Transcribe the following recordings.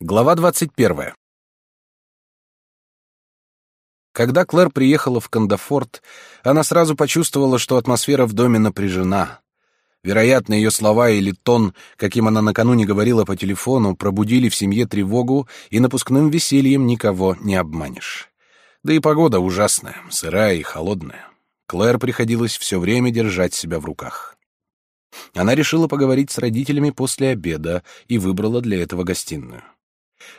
Глава 21. Когда Клэр приехала в Кандафорт, она сразу почувствовала, что атмосфера в доме напряжена. Вероятно, ее слова или тон, каким она накануне говорила по телефону, пробудили в семье тревогу, и напускным весельем никого не обманешь. Да и погода ужасная, сырая и холодная. Клэр приходилось все время держать себя в руках. Она решила поговорить с родителями после обеда и выбрала для этого гостиную.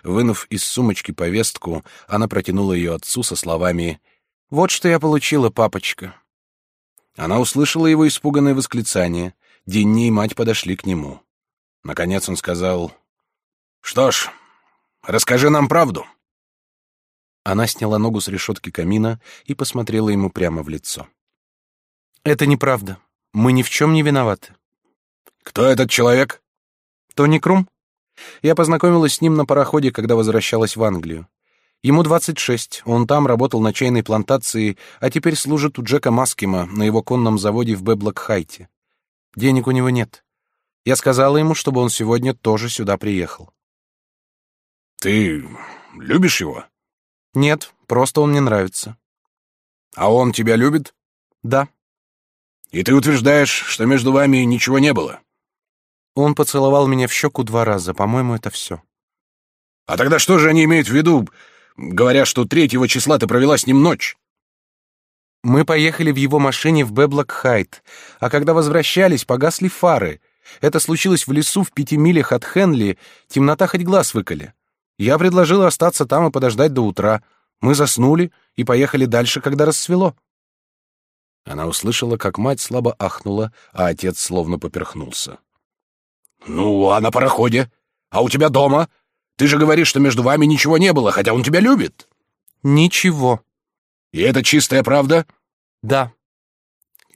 Вынув из сумочки повестку, она протянула ее отцу со словами «Вот что я получила, папочка». Она услышала его испуганное восклицание. Динни и мать подошли к нему. Наконец он сказал «Что ж, расскажи нам правду». Она сняла ногу с решетки камина и посмотрела ему прямо в лицо. «Это неправда. Мы ни в чем не виноваты». «Кто этот человек?» «Тони Крум?» Я познакомилась с ним на пароходе, когда возвращалась в Англию. Ему 26, он там работал на чайной плантации, а теперь служит у Джека Маскима на его конном заводе в Бэблокхайте. Денег у него нет. Я сказала ему, чтобы он сегодня тоже сюда приехал. Ты любишь его? Нет, просто он мне нравится. А он тебя любит? Да. И ты утверждаешь, что между вами ничего не было? Он поцеловал меня в щеку два раза. По-моему, это все. А тогда что же они имеют в виду, говоря, что третьего числа ты провела с ним ночь? Мы поехали в его машине в Бэблок-Хайт, а когда возвращались, погасли фары. Это случилось в лесу в пяти милях от Хенли, темнота хоть глаз выколи. Я предложила остаться там и подождать до утра. Мы заснули и поехали дальше, когда рассвело. Она услышала, как мать слабо ахнула, а отец словно поперхнулся. «Ну, а на пароходе? А у тебя дома? Ты же говоришь, что между вами ничего не было, хотя он тебя любит». «Ничего». «И это чистая правда?» «Да».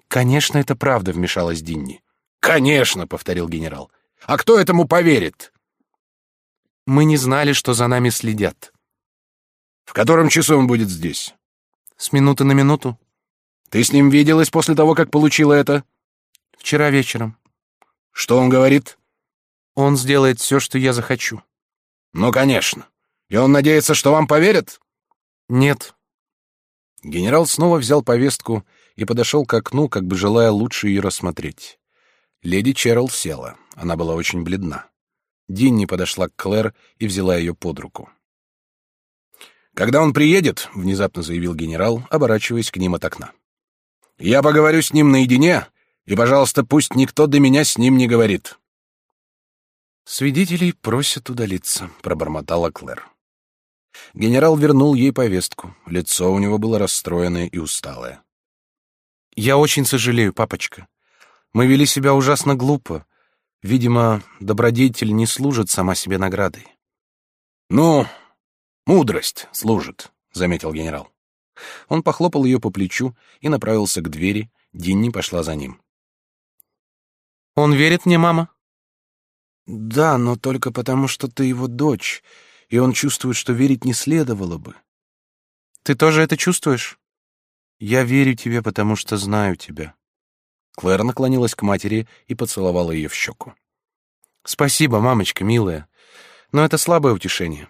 «Конечно, это правда», — вмешалась Динни. «Конечно», — повторил генерал. «А кто этому поверит?» «Мы не знали, что за нами следят». «В котором часу он будет здесь?» «С минуты на минуту». «Ты с ним виделась после того, как получила это?» «Вчера вечером». «Что он говорит?» Он сделает все, что я захочу. Ну, конечно. И он надеется, что вам поверят? Нет. Генерал снова взял повестку и подошел к окну, как бы желая лучше ее рассмотреть. Леди Черрилл села. Она была очень бледна. Динни подошла к Клэр и взяла ее под руку. «Когда он приедет», — внезапно заявил генерал, оборачиваясь к ним от окна. «Я поговорю с ним наедине, и, пожалуйста, пусть никто до меня с ним не говорит. Свидетелей просят удалиться, пробормотала Клэр. Генерал вернул ей повестку. Лицо у него было расстроенное и усталое. Я очень сожалею, папочка. Мы вели себя ужасно глупо. Видимо, добродетель не служит сама себе наградой. Ну, мудрость служит, заметил генерал. Он похлопал ее по плечу и направился к двери. Динни пошла за ним. Он верит мне, мама? Да, но только потому, что ты его дочь, и он чувствует, что верить не следовало бы. Ты тоже это чувствуешь? Я верю тебе, потому что знаю тебя. Клэр наклонилась к матери и поцеловала ее в щеку. Спасибо, мамочка, милая, но это слабое утешение.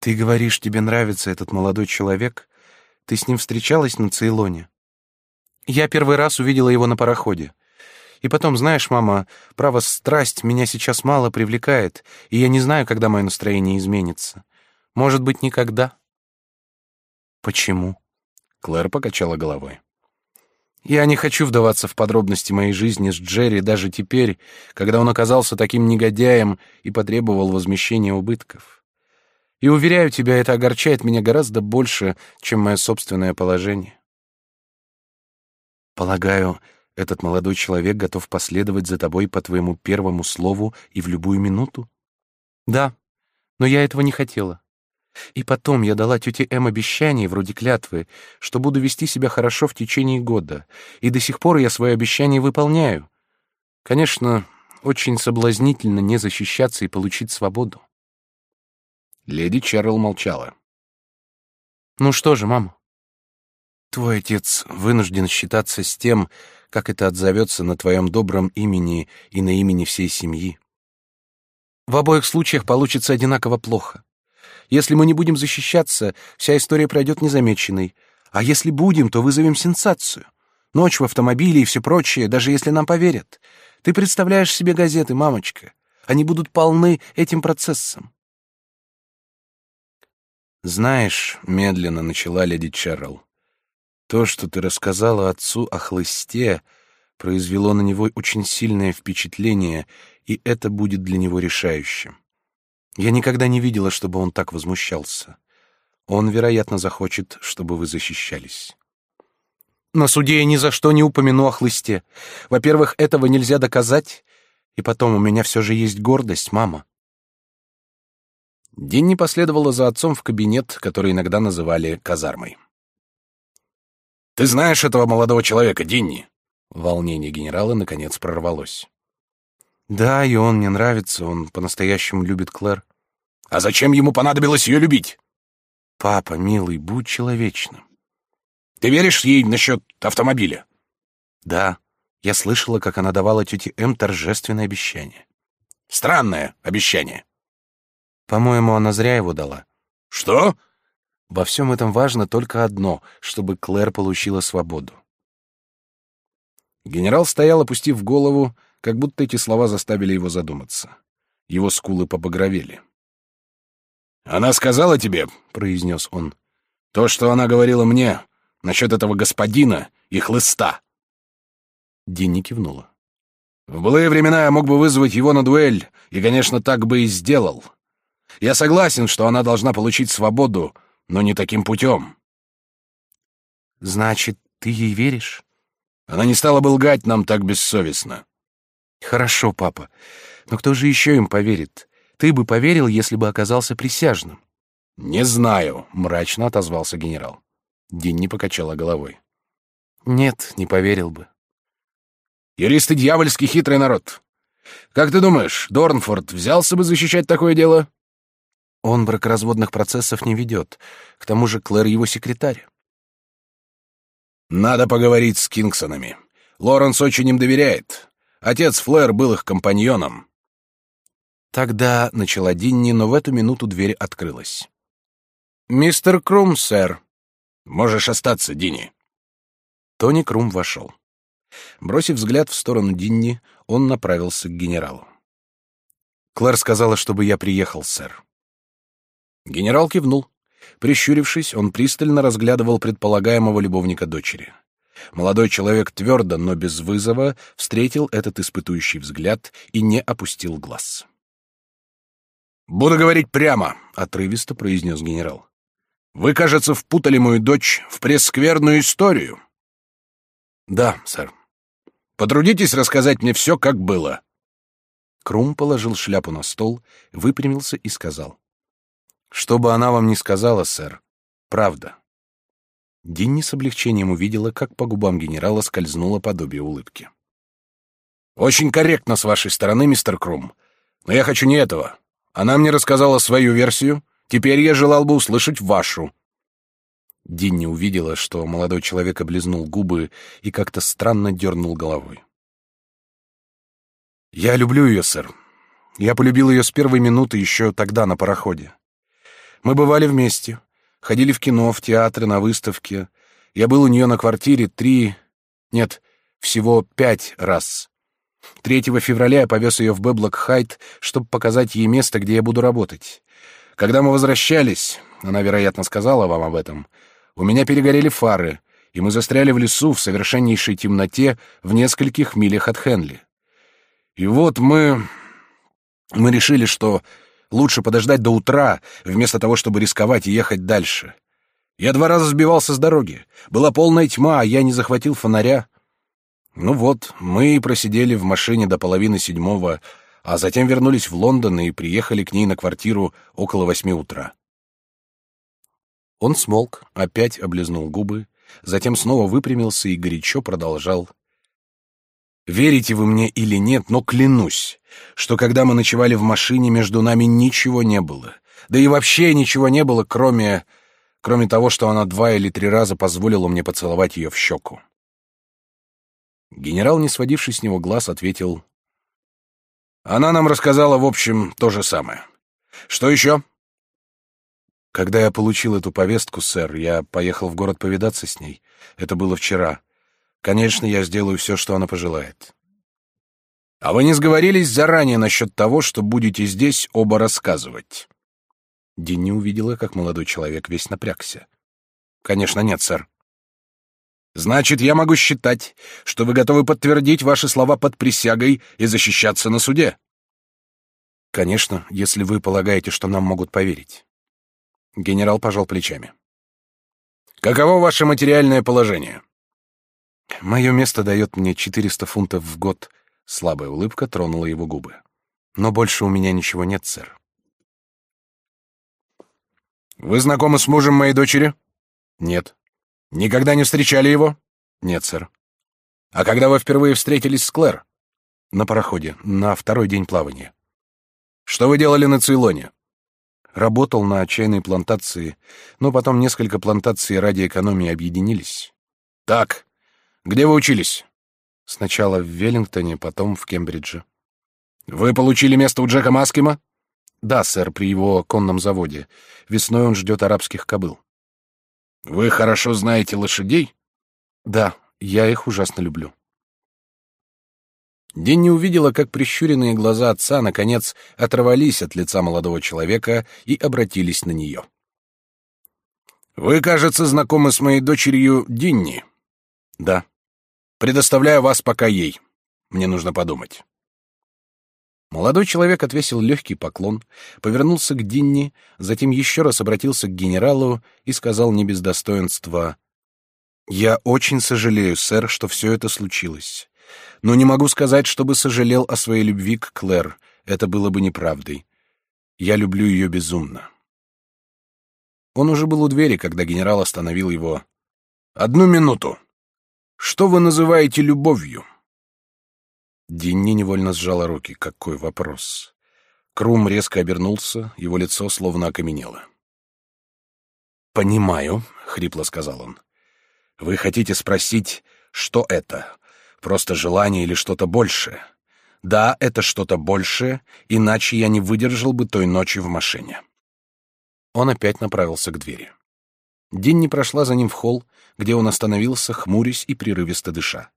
Ты говоришь, тебе нравится этот молодой человек? Ты с ним встречалась на Цейлоне? Я первый раз увидела его на пароходе. И потом, знаешь, мама, право, страсть меня сейчас мало привлекает, и я не знаю, когда мое настроение изменится. Может быть, никогда. Почему? Клэр покачала головой. Я не хочу вдаваться в подробности моей жизни с Джерри даже теперь, когда он оказался таким негодяем и потребовал возмещения убытков. И уверяю тебя, это огорчает меня гораздо больше, чем мое собственное положение. Полагаю, этот молодой человек готов последовать за тобой по твоему первому слову и в любую минуту? Да, но я этого не хотела. И потом я дала тете Эм обещание, вроде клятвы, что буду вести себя хорошо в течение года, и до сих пор я свое обещание выполняю. Конечно, очень соблазнительно не защищаться и получить свободу. Леди Чарл молчала. Ну что же, мама? Твой отец вынужден считаться с тем, как это отзовется на твоем добром имени и на имени всей семьи. В обоих случаях получится одинаково плохо. Если мы не будем защищаться, вся история пройдет незамеченной. А если будем, то вызовем сенсацию. Ночь в автомобиле и все прочее, даже если нам поверят. Ты представляешь себе газеты, мамочка? Они будут полны этим процессом. Знаешь, медленно начала леди Черрилл, то, что ты рассказала отцу о хлысте, произвело на него очень сильное впечатление, и это будет для него решающим. Я никогда не видела, чтобы он так возмущался. Он, вероятно, захочет, чтобы вы защищались. На суде я ни за что не упомяну о хлысте. Во-первых, этого нельзя доказать, и потом у меня все же есть гордость, мама. Динни последовала за отцом в кабинет, который иногда называли казармой. «Ты знаешь этого молодого человека, Динни?» Волнение генерала наконец прорвалось. «Да, и он мне нравится, он по-настоящему любит Клэр». «А зачем ему понадобилось ее любить?» «Папа, милый, будь человечным». «Ты веришь ей насчет автомобиля?» «Да, я слышала, как она давала тете М торжественное обещание». «Странное обещание». «По-моему, она зря его дала». «Что?» Во всем этом важно только одно, чтобы Клэр получила свободу. Генерал стоял, опустив голову, как будто эти слова заставили его задуматься. Его скулы побагровели. «Она сказала тебе, — произнес он, — то, что она говорила мне насчет этого господина и хлыста». Динни кивнула. «В былые времена я мог бы вызвать его на дуэль, и, конечно, так бы и сделал. Я согласен, что она должна получить свободу, но не таким путем. Значит, ты ей веришь? Она не стала бы лгать нам так бессовестно. Хорошо, папа. Но кто же еще им поверит? Ты бы поверил, если бы оказался присяжным. Не знаю, мрачно отозвался генерал. Динни покачала головой. Нет, не поверил бы. Юристы дьявольски хитрый народ. Как ты думаешь, Дорнфорд взялся бы защищать такое дело? Он бракоразводных процессов не ведет. К тому же Клэр его секретарь. Надо поговорить с Кингсонами. Лоренс очень им доверяет. Отец Флэр был их компаньоном. Тогда начала Динни, но в эту минуту дверь открылась. Мистер Крум, сэр. Можешь остаться, Динни. Тони Крум вошел. Бросив взгляд в сторону Динни, он направился к генералу. Клэр сказала, чтобы я приехал, сэр. Генерал кивнул. Прищурившись, он пристально разглядывал предполагаемого любовника дочери. Молодой человек твердо, но без вызова встретил этот испытующий взгляд и не опустил глаз. «Буду говорить прямо», — отрывисто произнес генерал. «Вы, кажется, впутали мою дочь в прескверную историю». «Да, сэр». «Потрудитесь рассказать мне все, как было». Крум положил шляпу на стол, выпрямился и сказал. Что бы она вам ни сказала, сэр, правда. Динни с облегчением увидела, как по губам генерала скользнуло подобие улыбки. Очень корректно с вашей стороны, мистер Крум. Но я хочу не этого. Она мне рассказала свою версию, теперь я желал бы услышать вашу. Динни увидела, что молодой человек облизнул губы и как-то странно дернул головой. «Я люблю ее, сэр. Я полюбил ее с первой минуты еще тогда на пароходе. Мы бывали вместе, ходили в кино, в театры, на выставки. Я был у нее на квартире три... Нет, всего пять раз. 3 февраля я повез ее в Бэблок-Хайт, чтобы показать ей место, где я буду работать. Когда мы возвращались, она, вероятно, сказала вам об этом, у меня перегорели фары, и мы застряли в лесу в совершеннейшей темноте в нескольких милях от Хенли. И вот мы... Мы решили, что Лучше подождать до утра, вместо того, чтобы рисковать и ехать дальше. Я два раза сбивался с дороги. Была полная тьма, а я не захватил фонаря. Ну вот, мы просидели в машине до половины седьмого, а затем вернулись в Лондон и приехали к ней на квартиру около восьми утра. Он смолк, опять облизнул губы, затем снова выпрямился и горячо продолжал Верите вы мне или нет, но клянусь, что когда мы ночевали в машине, между нами ничего не было. Да и вообще ничего не было, кроме... кроме того, что она два или три раза позволила мне поцеловать ее в щеку. Генерал, не сводивший с него глаз, ответил... Она нам рассказала, в общем, то же самое. Что еще? Когда я получил эту повестку, сэр, я поехал в город повидаться с ней. Это было вчера. Конечно, я сделаю все, что она пожелает. А вы не сговорились заранее насчет того, что будете здесь оба рассказывать? Динни увидела, как молодой человек весь напрягся. Конечно, нет, сэр. Значит, я могу считать, что вы готовы подтвердить ваши слова под присягой и защищаться на суде. Конечно, если вы полагаете, что нам могут поверить. Генерал пожал плечами. Каково ваше материальное положение? Мое место дает мне 400 фунтов в год Слабая улыбка тронула его губы. Но больше у меня ничего нет, сэр. Вы знакомы с мужем моей дочери? Нет. Никогда не встречали его? Нет, сэр. А когда вы впервые встретились с Клэр? На пароходе, на второй день плавания. Что вы делали на Цейлоне? Работал на чайной плантации, но потом несколько плантаций ради экономии объединились. Так. Где вы учились? Сначала в Веллингтоне, потом в Кембридже. Вы получили место у Джека Маскима? Да, сэр, при его конном заводе. Весной он ждет арабских кобыл. Вы хорошо знаете лошадей? Да, я их ужасно люблю. Динни увидела, как прищуренные глаза отца наконец оторвались от лица молодого человека и обратились на нее. Вы, кажется, знакомы с моей дочерью Динни. Да. Предоставляю вас пока ей. Мне нужно подумать. Молодой человек отвесил легкий поклон, повернулся к Динни, затем еще раз обратился к генералу и сказал не без достоинства: "Я очень сожалею, сэр, что все это случилось, но не могу сказать, чтобы сожалел о своей любви к Клэр. Это было бы неправдой. Я люблю ее безумно". Он уже был у двери, когда генерал остановил его. "Одну минуту", что вы называете любовью? Динни невольно сжала руки. Какой вопрос? Крум резко обернулся, его лицо словно окаменело. «Понимаю», — хрипло сказал он. «Вы хотите спросить, что это? Просто желание или что-то большее? Да, это что-то большее, иначе я не выдержал бы той ночи в машине». Он опять направился к двери. Динни прошла за ним в холл, где он остановился, хмурясь и прерывисто дыша.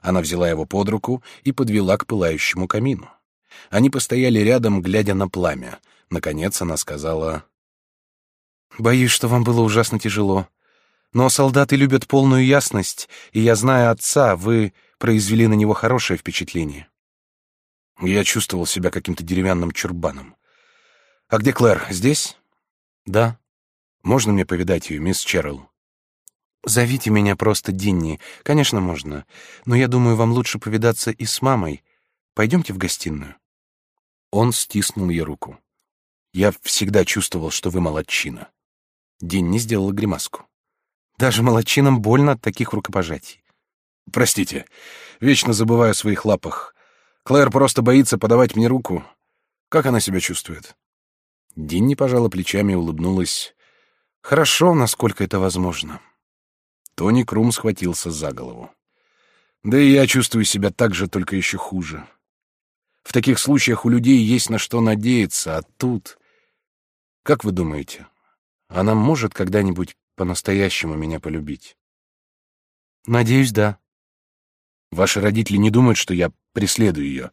Она взяла его под руку и подвела к пылающему камину. Они постояли рядом, глядя на пламя. Наконец она сказала: "Боюсь, что вам было ужасно тяжело. Но солдаты любят полную ясность, и я знаю отца, вы произвели на него хорошее впечатление". Я чувствовал себя каким-то деревянным чурбаном. А где Клэр? Здесь? Да. Можно мне повидать ее, мисс Черрилл? Зовите меня просто Динни. Конечно, можно. Но я думаю, вам лучше повидаться и с мамой. Пойдемте в гостиную. Он стиснул ей руку. Я всегда чувствовал, что вы молодчина. Динни сделала гримаску. Даже молодчинам больно от таких рукопожатий. Простите, вечно забываю о своих лапах. Клэр просто боится подавать мне руку. Как она себя чувствует? Динни пожала плечами и улыбнулась. Хорошо, насколько это возможно. Тони Крум схватился за голову. Да и я чувствую себя так же, только еще хуже. В таких случаях у людей есть на что надеяться, а тут... Как вы думаете, она может когда-нибудь по-настоящему меня полюбить? Надеюсь, да. Ваши родители не думают, что я преследую ее.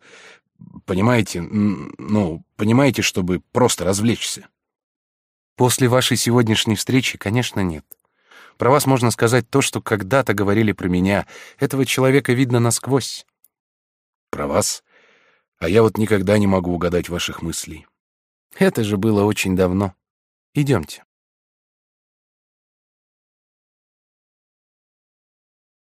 Понимаете, ну, понимаете, чтобы просто развлечься? После вашей сегодняшней встречи, конечно, нет. Про вас можно сказать то, что когда-то говорили про меня. Этого человека видно насквозь. Про вас? А я вот никогда не могу угадать ваших мыслей. Это же было очень давно. Идемте.